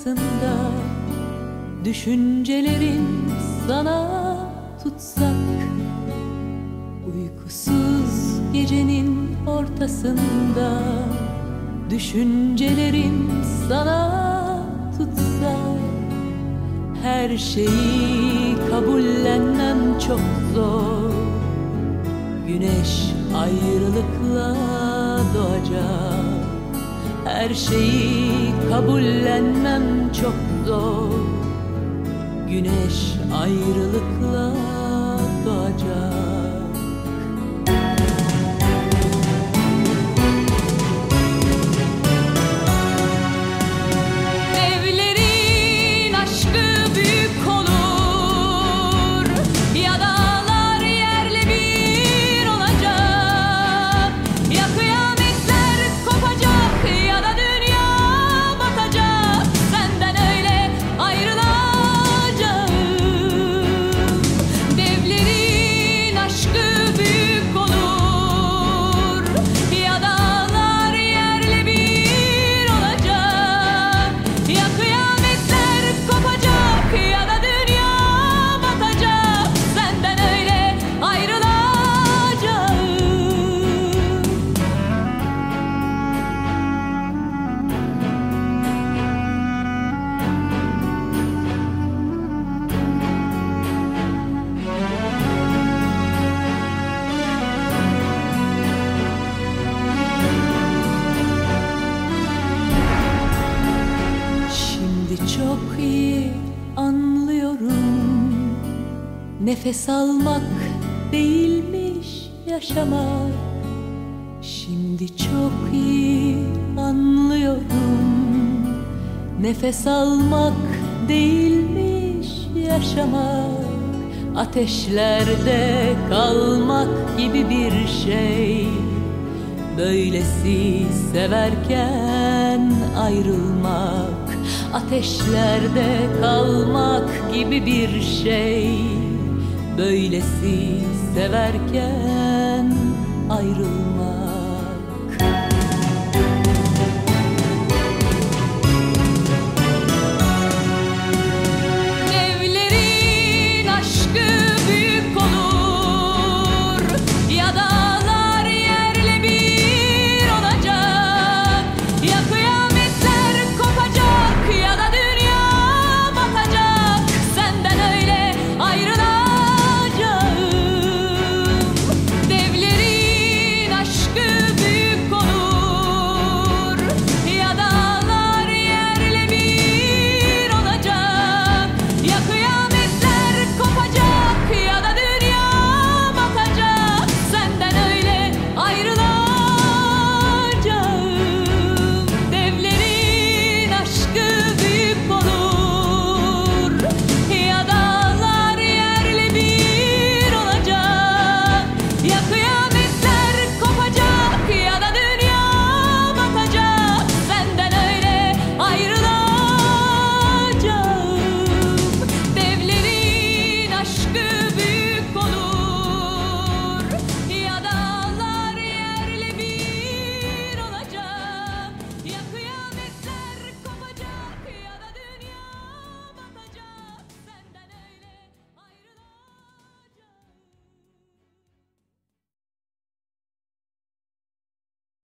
ortasında Düşüncelerin sana tutsak Uykusuz gecenin ortasında Düşüncelerim sana tutsak Her şeyi kabullenmem çok zor. Güneş ayrılıkla doğacak Her şeyi kabullenmem çok zor. Güneş ayrılıkla doğacak anlıyorum. Nefes almak değilmiş yaşamak. Şimdi çok iyi anlıyorum. Nefes almak değilmiş yaşamak. Ateşlerde kalmak gibi bir şey. Böylesi severken ayrılmak Ateşlerde kalmak gibi bir şey. Böylesi severken ayrılmak